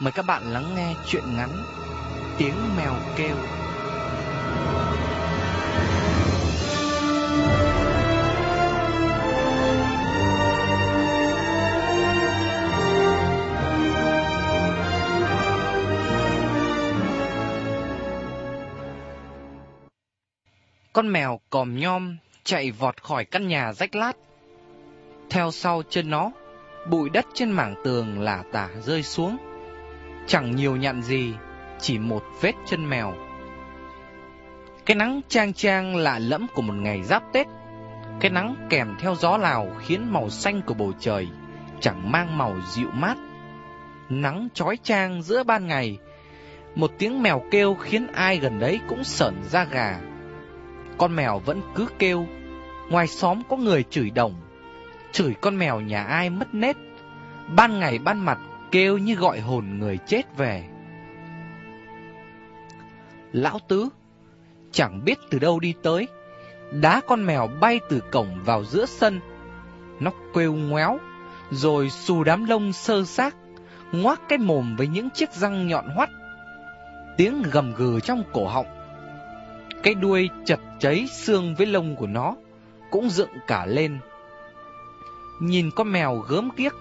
Mời các bạn lắng nghe chuyện ngắn Tiếng mèo kêu Con mèo còm nhom chạy vọt khỏi căn nhà rách lát. Theo sau chân nó, bụi đất trên mảng tường là tả rơi xuống. Chẳng nhiều nhặn gì, chỉ một vết chân mèo. Cái nắng trang trang lạ lẫm của một ngày giáp Tết, cái nắng kèm theo gió lào khiến màu xanh của bầu trời chẳng mang màu dịu mát. Nắng chói chang giữa ban ngày, một tiếng mèo kêu khiến ai gần đấy cũng sởn da gà. Con mèo vẫn cứ kêu, ngoài xóm có người chửi đồng, chửi con mèo nhà ai mất nết, ban ngày ban mặt kêu như gọi hồn người chết về. Lão Tứ chẳng biết từ đâu đi tới, đá con mèo bay từ cổng vào giữa sân. Nó kêu ngoéo, rồi xù đám lông sơ xác, ngoác cái mồm với những chiếc răng nhọn hoắt. Tiếng gầm gừ trong cổ họng. Cái đuôi chật cháy xương với lông của nó cũng dựng cả lên. Nhìn con mèo gớm kiếc.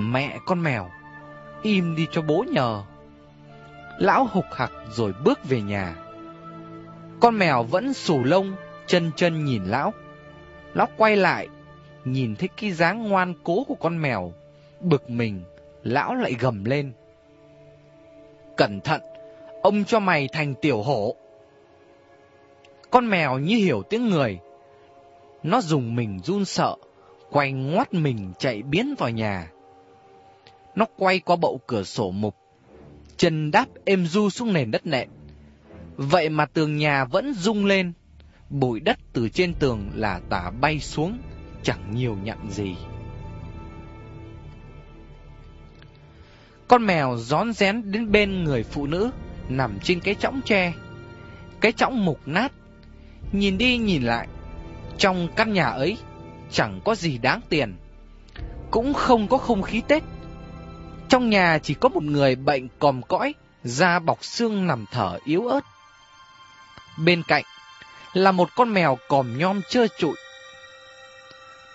Mẹ con mèo, im đi cho bố nhờ. Lão hục hặc rồi bước về nhà. Con mèo vẫn sù lông, chân chân nhìn lão. Lão quay lại, nhìn thấy cái dáng ngoan cố của con mèo. Bực mình, lão lại gầm lên. Cẩn thận, ông cho mày thành tiểu hổ. Con mèo như hiểu tiếng người. Nó dùng mình run sợ, quay ngoắt mình chạy biến vào nhà. Nó quay qua bậu cửa sổ mục, chân đáp êm du xuống nền đất nện. Vậy mà tường nhà vẫn rung lên, bụi đất từ trên tường là tả bay xuống, chẳng nhiều nhận gì. Con mèo rón rén đến bên người phụ nữ, nằm trên cái chõng tre. Cái chõng mục nát, nhìn đi nhìn lại, trong căn nhà ấy chẳng có gì đáng tiền, cũng không có không khí Tết. Trong nhà chỉ có một người bệnh còm cõi, da bọc xương nằm thở yếu ớt. Bên cạnh là một con mèo còm nhom trơ trụi.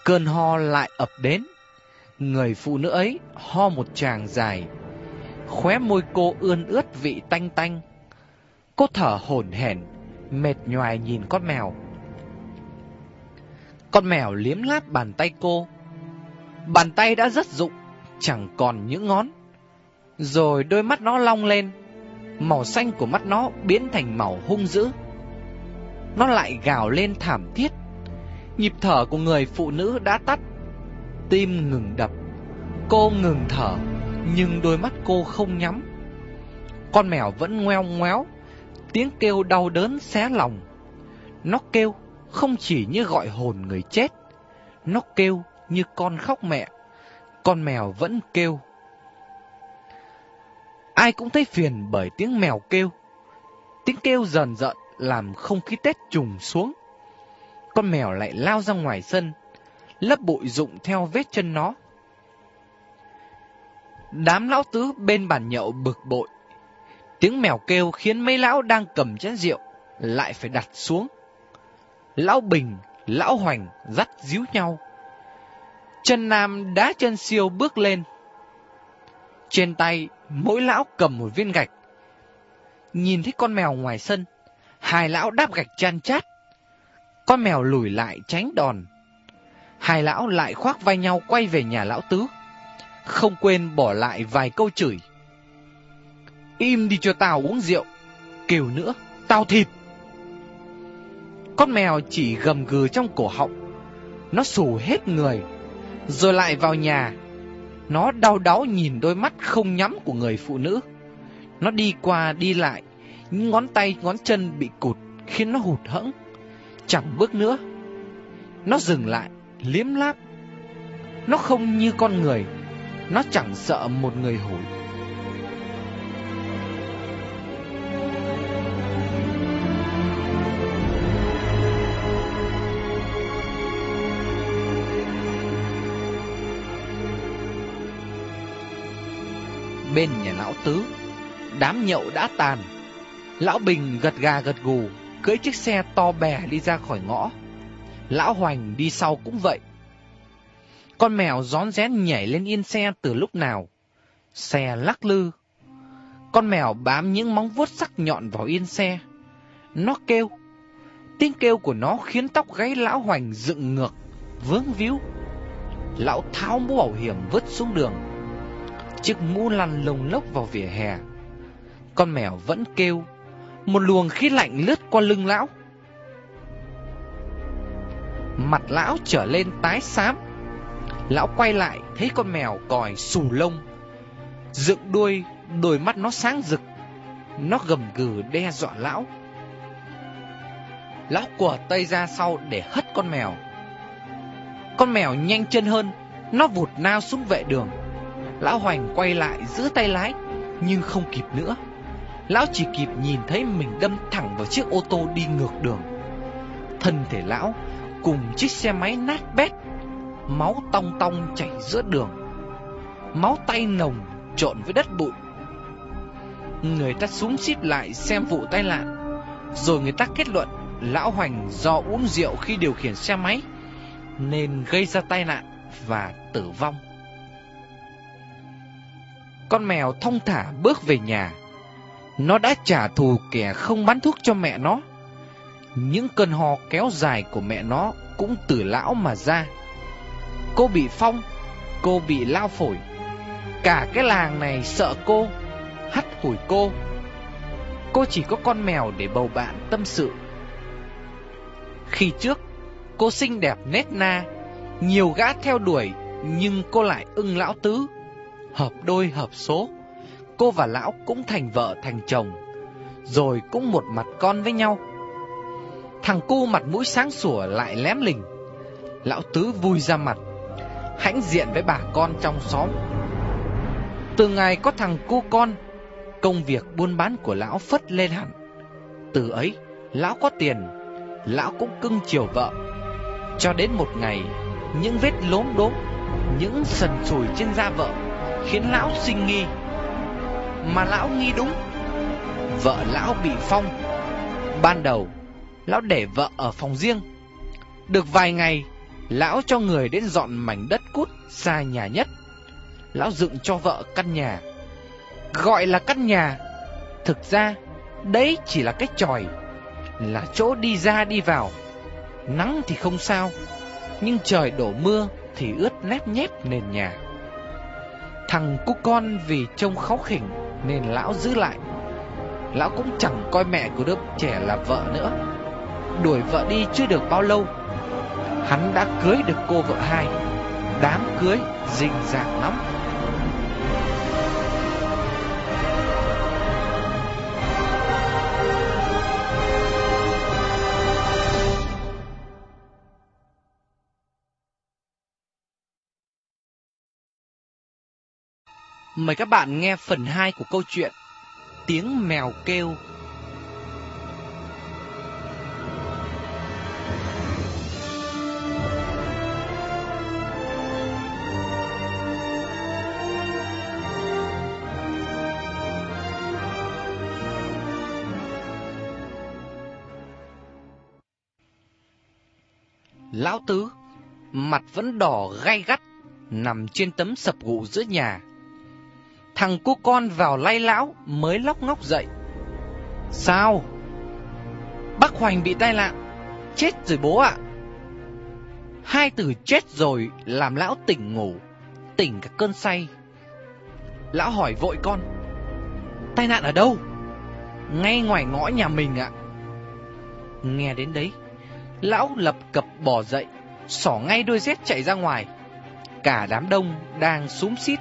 Cơn ho lại ập đến. Người phụ nữ ấy ho một tràng dài. Khóe môi cô ươn ướt vị tanh tanh. Cô thở hổn hển, mệt nhoài nhìn con mèo. Con mèo liếm láp bàn tay cô. Bàn tay đã rất rụng, chẳng còn những ngón. Rồi đôi mắt nó long lên, màu xanh của mắt nó biến thành màu hung dữ. Nó lại gào lên thảm thiết. Nhịp thở của người phụ nữ đã tắt. Tim ngừng đập. Cô ngừng thở, nhưng đôi mắt cô không nhắm. Con mèo vẫn ngoeo ngoéo, tiếng kêu đau đớn xé lòng. Nó kêu không chỉ như gọi hồn người chết, nó kêu như con khóc mẹ. Con mèo vẫn kêu. Ai cũng thấy phiền bởi tiếng mèo kêu. Tiếng kêu dần dợn làm không khí Tết trùng xuống. Con mèo lại lao ra ngoài sân, lấp bụi rụng theo vết chân nó. Đám lão tứ bên bàn nhậu bực bội. Tiếng mèo kêu khiến mấy lão đang cầm chén rượu lại phải đặt xuống. Lão Bình, Lão Hoành dắt díu nhau. Chân Nam đá chân siêu bước lên. Trên tay, mỗi lão cầm một viên gạch. Nhìn thấy con mèo ngoài sân, hai lão đáp gạch chan chát. Con mèo lùi lại tránh đòn. Hai lão lại khoác vai nhau quay về nhà lão tứ. Không quên bỏ lại vài câu chửi. Im đi cho tao uống rượu. Kêu nữa, tao thịt. Con mèo chỉ gầm gừ trong cổ họng. Nó sù hết người, rồi lại vào nhà. Nó đau đáu nhìn đôi mắt không nhắm của người phụ nữ. Nó đi qua đi lại, những ngón tay ngón chân bị cụt khiến nó hụt hẫng. Chẳng bước nữa. Nó dừng lại, liếm láp. Nó không như con người, nó chẳng sợ một người hủi. Bên nhà lão tứ. Đám nhậu đã tàn. Lão Bình gật gà gật gù, Cưỡi chiếc xe to bè đi ra khỏi ngõ. Lão Hoành đi sau cũng vậy. Con mèo rón rén nhảy lên yên xe từ lúc nào. Xe lắc lư. Con mèo bám những móng vuốt sắc nhọn vào yên xe. Nó kêu. Tiếng kêu của nó khiến tóc gáy lão Hoành dựng ngược, Vướng víu. Lão tháo mũ bảo hiểm vứt xuống đường. Chiếc mũ lăn lồng lốc vào vỉa hè. Con mèo vẫn kêu, Một luồng khí lạnh lướt qua lưng lão. Mặt lão trở lên tái xám. Lão quay lại thấy con mèo còi xù lông. Dựng đuôi, Đôi mắt nó sáng rực. Nó gầm gừ đe dọa lão. Lão quả tay ra sau để hất con mèo. Con mèo nhanh chân hơn, Nó vụt nao xuống vệ đường. Lão Hoành quay lại giữ tay lái, Nhưng không kịp nữa. Lão chỉ kịp nhìn thấy mình đâm thẳng vào chiếc ô tô đi ngược đường. Thân thể lão cùng chiếc xe máy nát bét, Máu tong tong chảy giữa đường. Máu tay nồng trộn với đất bụi. Người ta súng xít lại xem vụ tai nạn, Rồi người ta kết luận Lão Hoành do uống rượu khi điều khiển xe máy Nên gây ra tai nạn và tử vong. Con mèo thông thả bước về nhà. Nó đã trả thù kẻ không bán thuốc cho mẹ nó. Những cơn ho kéo dài của mẹ nó cũng từ lão mà ra. Cô bị phong, Cô bị lao phổi. Cả cái làng này sợ cô, Hắt hủi cô. Cô chỉ có con mèo để bầu bạn tâm sự. Khi trước, Cô xinh đẹp nét na, Nhiều gã theo đuổi, Nhưng cô lại ưng lão tứ. Hợp đôi hợp số. Cô và lão cũng thành vợ thành chồng, Rồi cũng một mặt con với nhau. Thằng cu mặt mũi sáng sủa lại lém lình Lão tứ vui ra mặt, Hãnh diện với bà con trong xóm. Từ ngày có thằng cu con, Công việc buôn bán của lão phất lên hẳn. Từ ấy, Lão có tiền, Lão cũng cưng chiều vợ. Cho đến một ngày, Những vết lốm đốm, Những sần sùi trên da vợ Khiến lão sinh nghi. Mà lão nghi đúng, Vợ lão bị phong. Ban đầu, Lão để vợ ở phòng riêng. Được vài ngày, Lão cho người đến dọn mảnh đất cút xa nhà nhất. Lão dựng cho vợ căn nhà. Gọi là căn nhà, Thực ra, Đấy chỉ là cái tròi Là chỗ đi ra đi vào. Nắng thì không sao, Nhưng trời đổ mưa Thì ướt lép nhép nền nhà. Thằng cu con vì trông kháu khỉnh Nên lão giữ lại. Lão cũng chẳng coi mẹ của đứa trẻ là vợ nữa. Đuổi vợ đi chưa được bao lâu, Hắn đã cưới được cô vợ hai. Đám cưới rình ràng lắm. Mời các bạn nghe phần 2 của câu chuyện Tiếng mèo kêu Lão Tứ, mặt vẫn đỏ gay gắt, nằm trên tấm sập gụ giữa nhà. Thằng cu con vào lay lão mới lóc ngóc dậy. Sao? Bác Hoành bị tai nạn, chết rồi bố ạ. Hai từ chết rồi làm lão tỉnh ngủ, tỉnh cả cơn say. Lão hỏi vội con, tai nạn ở đâu? Ngay ngoài ngõ nhà mình ạ. Nghe đến đấy, Lão lập cập bỏ dậy Xỏ ngay đôi dép chạy ra ngoài Cả đám đông đang súng xít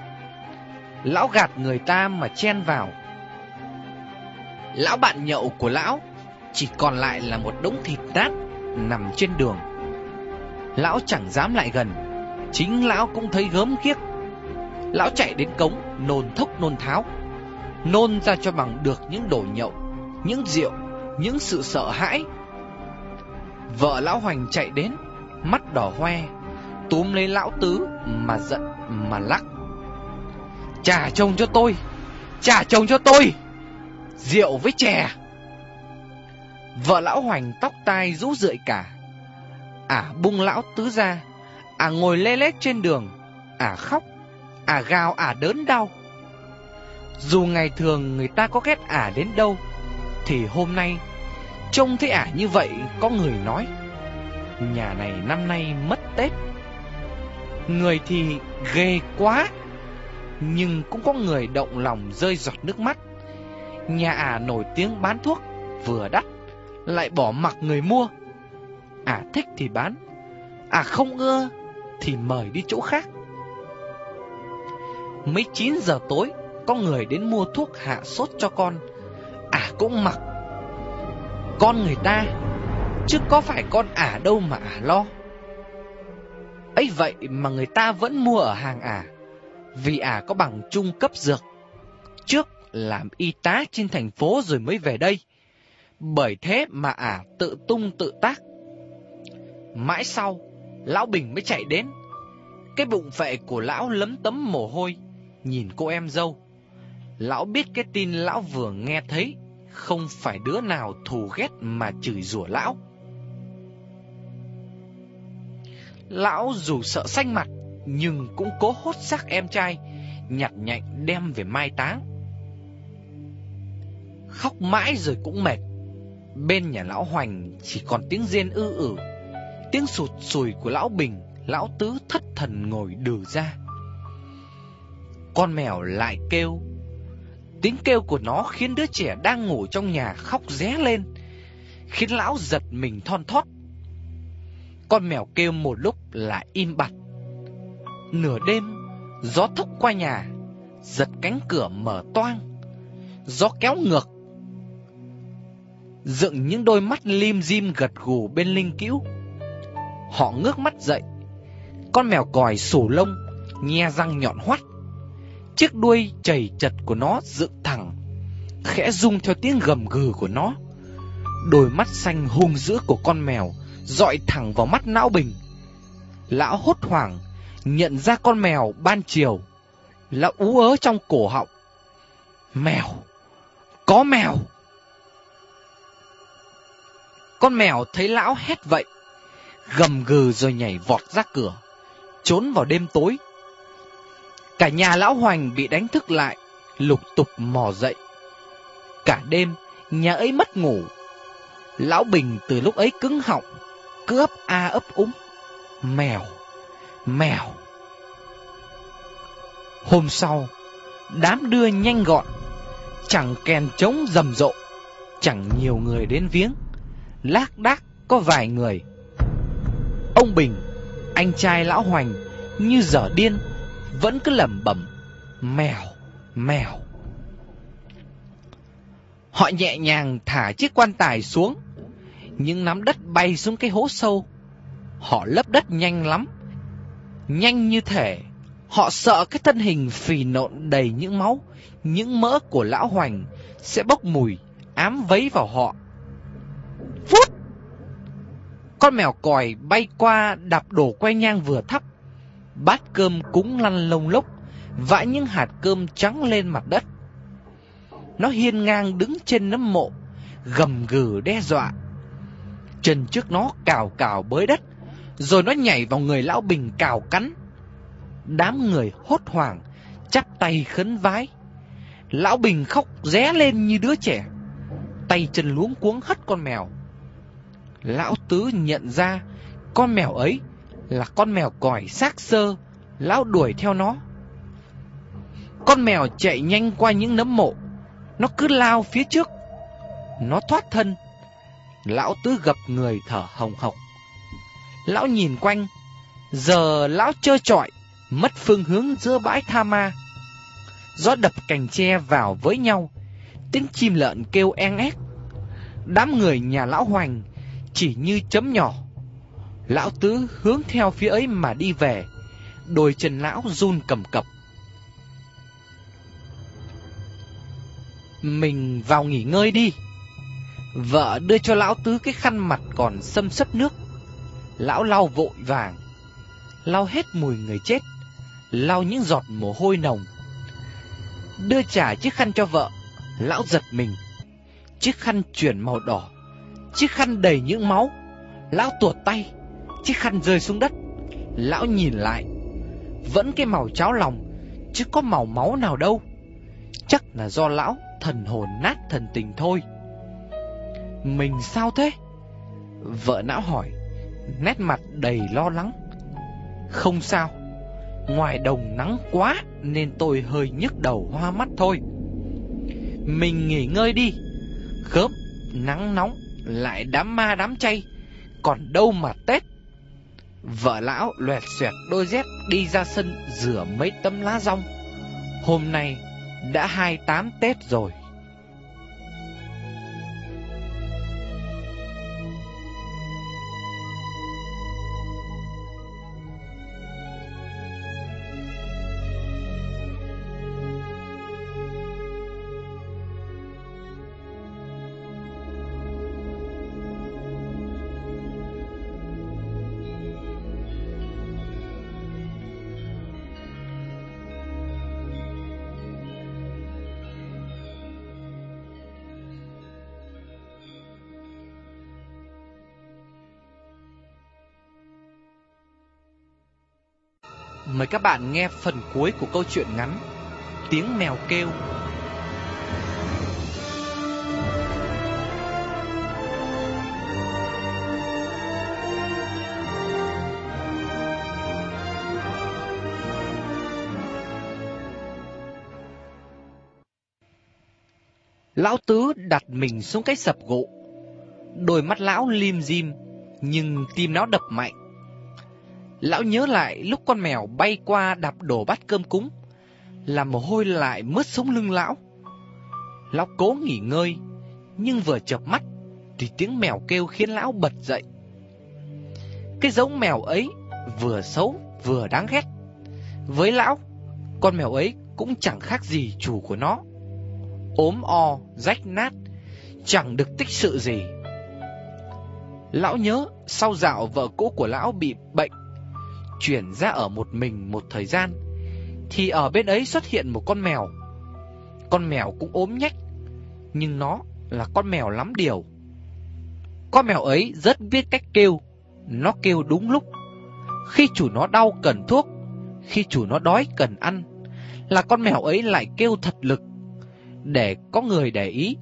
Lão gạt người ta mà chen vào. Lão bạn nhậu của lão Chỉ còn lại là một đống thịt nát Nằm trên đường. Lão chẳng dám lại gần, Chính lão cũng thấy gớm khiếc Lão chạy đến cống, Nôn thốc nôn tháo, Nôn ra cho bằng được những đồ nhậu, Những rượu, Những sự sợ hãi. Vợ lão Hoành chạy đến, Mắt đỏ hoe, Túm lấy lão tứ Mà giận mà lắc. Trả chồng cho tôi. Trả chồng cho tôi. Rượu với chè. Vợ lão hoành tóc tai rũ rượi cả. Ả bung lão tứ ra. Ả ngồi lê lết trên đường. Ả khóc. Ả gào ả đớn đau. Dù ngày thường người ta có ghét ả đến đâu, Thì hôm nay, Trông thấy ả như vậy, Có người nói, Nhà này năm nay mất Tết. Người thì ghê quá. Nhưng cũng có người động lòng rơi giọt nước mắt. Nhà ả nổi tiếng bán thuốc, Vừa đắt, Lại bỏ mặc người mua. Ả thích thì bán, Ả không ưa Thì mời đi chỗ khác. Mấy 9 giờ tối, Có người đến mua thuốc hạ sốt cho con. Ả cũng mặc. Con người ta, Chứ có phải con ả đâu mà ả lo. Ấy vậy mà người ta vẫn mua ở hàng ả. Vì ả có bằng trung cấp dược. Trước làm y tá trên thành phố rồi mới về đây. Bởi thế mà ả tự tung tự tác. Mãi sau, Lão Bình mới chạy đến. Cái bụng phệ của lão lấm tấm mồ hôi, Nhìn cô em dâu. Lão biết cái tin lão vừa nghe thấy, Không phải đứa nào thù ghét mà chửi rủa lão. Lão dù sợ xanh mặt nhưng cũng cố hốt xác em trai, Nhặt nhạnh đem về mai táng. Khóc mãi rồi cũng mệt. Bên nhà lão Hoành chỉ còn tiếng rên ư ử, Tiếng sụt sùi của lão Bình, Lão Tứ thất thần ngồi đừ ra. Con mèo lại kêu. Tiếng kêu của nó khiến đứa trẻ đang ngủ trong nhà khóc ré lên, Khiến lão giật mình thon thót. Con mèo kêu một lúc là im bặt. Nửa đêm, Gió thốc qua nhà, Giật cánh cửa mở toang, Gió kéo ngược. Dựng những đôi mắt lim dim gật gù bên linh cữu. Họ ngước mắt dậy, Con mèo còi sổ lông, Nhe răng nhọn hoắt. Chiếc đuôi chảy chật của nó dựng thẳng, Khẽ rung theo tiếng gầm gừ của nó. Đôi mắt xanh hung dữ của con mèo dọi thẳng vào mắt não bình. Lão hốt hoảng Nhận ra con mèo ban chiều là ú ớ trong cổ họng. Mèo, Có mèo. Con mèo thấy lão hét vậy, Gầm gừ rồi nhảy vọt ra cửa, Trốn vào đêm tối. Cả nhà lão Hoành bị đánh thức lại, Lục tục mò dậy. Cả đêm, Nhà ấy mất ngủ. Lão Bình từ lúc ấy cứng họng, Cứ ấp a ấp úng. Mèo Mèo. Hôm sau, Đám đưa nhanh gọn, Chẳng kèn trống rầm rộ, Chẳng nhiều người đến viếng. Lác đác có vài người. Ông Bình, Anh trai lão Hoành, Như dở điên, Vẫn cứ lẩm bẩm, Mèo Mèo. Họ nhẹ nhàng thả chiếc quan tài xuống. Những nắm đất bay xuống cái hố sâu. Họ lấp đất nhanh lắm. Nhanh như thể, Họ sợ cái thân hình phì nộn đầy những máu, Những mỡ của lão hoành Sẽ bốc mùi, Ám vấy vào họ. Phút! Con mèo còi bay qua Đạp đổ que nhang vừa thắp. Bát cơm cúng lăn lông lốc Vãi những hạt cơm trắng lên mặt đất. Nó hiên ngang đứng trên nấm mộ, Gầm gừ đe dọa. Chân trước nó cào cào bới đất rồi nó nhảy vào người lão bình cào cắn. Đám người hốt hoảng, Chắp tay khấn vái. Lão Bình khóc ré lên như đứa trẻ, Tay chân luống cuống hất con mèo. Lão Tứ nhận ra Con mèo ấy Là con mèo còi xác sơ, Lão đuổi theo nó. Con mèo chạy nhanh qua những nấm mộ, Nó cứ lao phía trước. Nó thoát thân, Lão Tứ gặp người thở hồng hộc. Lão nhìn quanh. Giờ lão trơ trọi, Mất phương hướng giữa bãi tha ma. Gió đập cành tre vào với nhau. Tiếng chim lợn kêu en ép Đám người nhà lão hoành Chỉ như chấm nhỏ. Lão tứ hướng theo phía ấy mà đi về. Đôi chân lão run cầm cập. Mình vào nghỉ ngơi đi. Vợ đưa cho lão tứ cái khăn mặt còn xâm sấp nước. Lão lau vội vàng, Lau hết mùi người chết, lau những giọt mồ hôi nồng. Đưa trả chiếc khăn cho vợ, Lão giật mình. Chiếc khăn chuyển màu đỏ, Chiếc khăn đầy những máu, Lão tuột tay, Chiếc khăn rơi xuống đất. Lão nhìn lại, Vẫn cái màu cháo lòng, Chứ có màu máu nào đâu. Chắc là do lão thần hồn nát thần tình thôi. Mình sao thế? Vợ não hỏi. Nét mặt đầy lo lắng. Không sao, Ngoài đồng nắng quá Nên tôi hơi nhức đầu hoa mắt thôi. Mình nghỉ ngơi đi, Khớp Nắng nóng Lại đám ma đám chay, Còn đâu mà Tết. Vợ lão loẹt xoẹt đôi dép Đi ra sân rửa mấy tấm lá rong. Hôm nay Đã hai tám Tết rồi. Mời các bạn nghe phần cuối của câu chuyện ngắn Tiếng mèo kêu. Lão Tứ đặt mình xuống cái sập gỗ. Đôi mắt lão lim dim, Nhưng tim nó đập mạnh. Lão nhớ lại lúc con mèo bay qua đạp đổ bát cơm cúng, làm mồ hôi lại mướt sống lưng lão. Lão cố nghỉ ngơi, nhưng vừa chợp mắt thì tiếng mèo kêu khiến lão bật dậy. Cái giống mèo ấy vừa xấu vừa đáng ghét. Với lão, con mèo ấy cũng chẳng khác gì chủ của nó. ốm o, rách nát, chẳng được tích sự gì. Lão nhớ sau dạo vợ cũ của lão bị bệnh chuyển ra ở một mình một thời gian, thì ở bên ấy xuất hiện một con mèo. Con mèo cũng ốm nhách, nhưng nó là con mèo lắm điều. Con mèo ấy rất biết cách kêu, nó kêu đúng lúc. Khi chủ nó đau cần thuốc, khi chủ nó đói cần ăn, là con mèo ấy lại kêu thật lực, để có người để ý.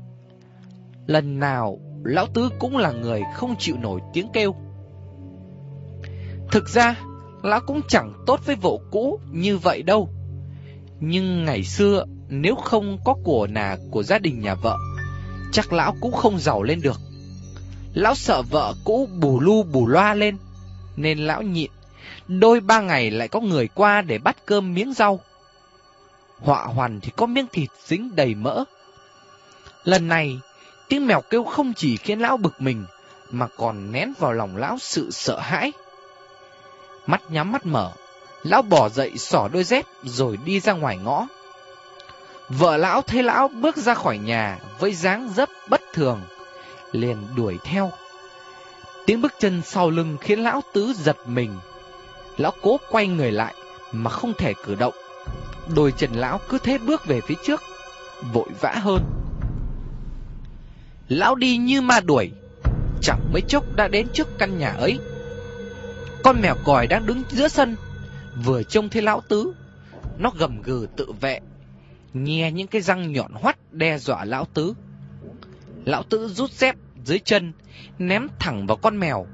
Lần nào, lão tứ cũng là người không chịu nổi tiếng kêu. Thực ra, Lão cũng chẳng tốt với vợ cũ như vậy đâu. Nhưng ngày xưa, Nếu không có của nà của gia đình nhà vợ, Chắc lão cũng không giàu lên được. Lão sợ vợ cũ bù lu bù loa lên, Nên lão nhịn. Đôi ba ngày lại có người qua để bắt cơm miếng rau. Họa hoàn thì có miếng thịt dính đầy mỡ. Lần này, Tiếng mèo kêu không chỉ khiến lão bực mình, Mà còn nén vào lòng lão sự sợ hãi. Mắt nhắm mắt mở, lão bỏ dậy xỏ đôi dép rồi đi ra ngoài ngõ. Vợ lão thấy lão bước ra khỏi nhà với dáng dấp bất thường, liền đuổi theo. Tiếng bước chân sau lưng khiến lão tứ giật mình. Lão cố quay người lại mà không thể cử động. Đôi chân lão cứ thế bước về phía trước, vội vã hơn. Lão đi như ma đuổi, chẳng mấy chốc đã đến trước căn nhà ấy. Con mèo còi đang đứng giữa sân, Vừa trông thấy lão tứ. Nó gầm gừ tự vệ, Nghe những cái răng nhọn hoắt đe dọa lão tứ. Lão tứ rút dép dưới chân, Ném thẳng vào con mèo.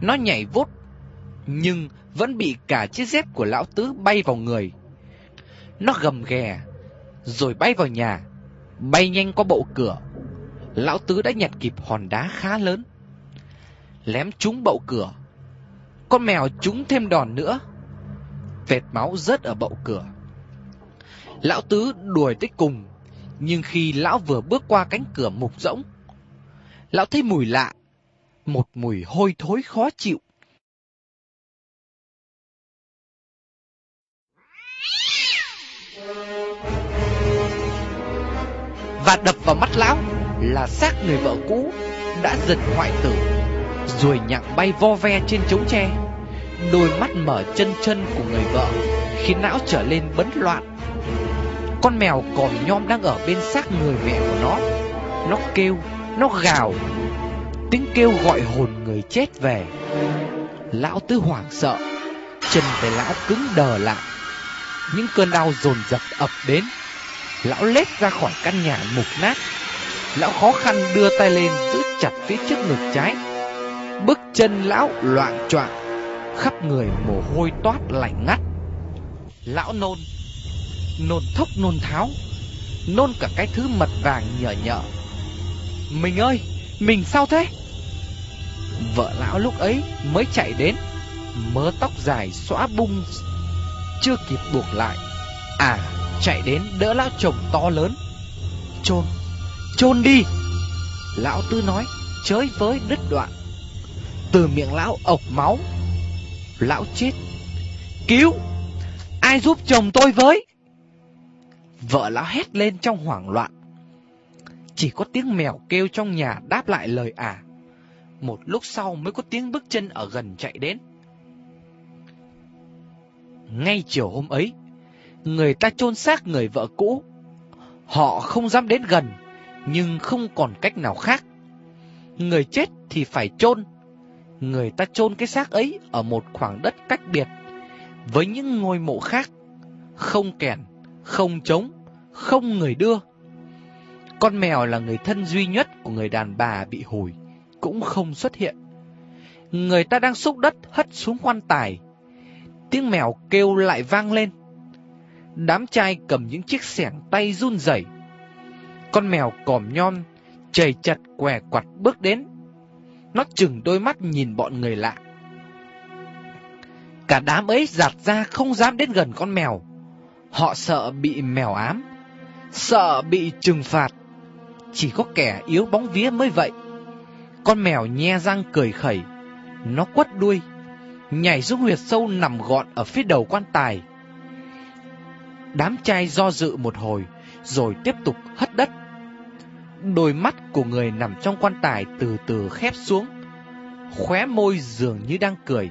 Nó nhảy vút, Nhưng vẫn bị cả chiếc dép của lão tứ bay vào người. Nó gầm ghè, Rồi bay vào nhà, Bay nhanh qua bậu cửa. Lão tứ đã nhặt kịp hòn đá khá lớn, Lém trúng bậu cửa con mèo trúng thêm đòn nữa. Vệt máu rớt ở bậu cửa. Lão Tứ đuổi tới cùng, nhưng khi lão vừa bước qua cánh cửa mục rỗng, lão thấy mùi lạ, một mùi hôi thối khó chịu. Và đập vào mắt lão là xác người vợ cũ đã dần hoại tử Ruồi nhặng bay vo ve trên trống tre. Đôi mắt mở chân chân của người vợ Khiến não trở lên bấn loạn. Con mèo còm nhom đang ở bên xác người mẹ của nó. Nó kêu, nó gào. Tiếng kêu gọi hồn người chết về. Lão tứ hoảng sợ Chân về lão cứng đờ lại. Những cơn đau dồn dập ập đến. Lão lết ra khỏi căn nhà mục nát. Lão khó khăn đưa tay lên giữ chặt phía trước ngực trái. Bước chân lão loạn choạng, Khắp người mồ hôi toát lạnh ngắt. Lão nôn Nôn thốc nôn tháo, Nôn cả cái thứ mật vàng nhở nhở Mình ơi, Mình sao thế? Vợ lão lúc ấy mới chạy đến, Mớ tóc dài xóa bung, Chưa kịp buộc lại. À chạy đến đỡ lão chồng to lớn. Chôn Chôn đi. Lão tư nói, chới với đứt đoạn. Từ miệng lão ộc máu. Lão chết. Cứu. Ai giúp chồng tôi với? Vợ lão hét lên trong hoảng loạn. Chỉ có tiếng mèo kêu trong nhà đáp lại lời ả à. Một lúc sau mới có tiếng bước chân ở gần chạy đến. Ngay chiều hôm ấy, Người ta chôn xác người vợ cũ. Họ không dám đến gần, Nhưng không còn cách nào khác. Người chết thì phải chôn Người ta chôn cái xác ấy Ở một khoảng đất cách biệt. Với những ngôi mộ khác Không kèn, không trống Không người đưa. Con mèo là người thân duy nhất Của người đàn bà bị hủi Cũng không xuất hiện. Người ta đang xúc đất hất xuống quan tài. Tiếng mèo kêu lại vang lên. Đám trai cầm những chiếc xẻng tay run rẩy. Con mèo còm nhom, chầy chặt què quặt bước đến. Nó chừng đôi mắt nhìn bọn người lạ. Cả đám ấy giặt ra không dám đến gần con mèo. Họ sợ bị mèo ám, sợ bị trừng phạt. Chỉ có kẻ yếu bóng vía mới vậy. Con mèo nhe răng cười khẩy, nó quất đuôi, nhảy xuống huyệt sâu nằm gọn ở phía đầu quan tài. Đám trai do dự một hồi Rồi tiếp tục hất đất Đôi mắt của người nằm trong quan tài từ từ khép xuống, Khóe môi dường như đang cười.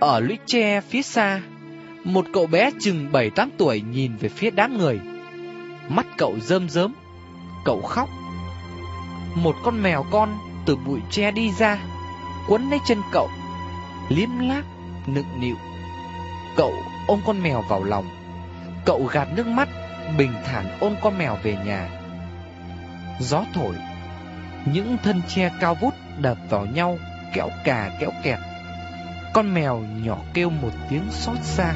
Ở lũy tre phía xa, một cậu bé chừng 7-8 tuổi nhìn về phía đám người. Mắt cậu rơm rớm, Cậu khóc. Một con mèo con từ bụi tre đi ra, Quấn lấy chân cậu, Liếm láp, nựng nịu. Cậu ôm con mèo vào lòng, Cậu gạt nước mắt, Bình thản ôm con mèo về nhà. Gió thổi, Những thân tre cao vút đập vào nhau, Kéo cà, kéo kẹt. Con mèo nhỏ kêu một tiếng xót xa.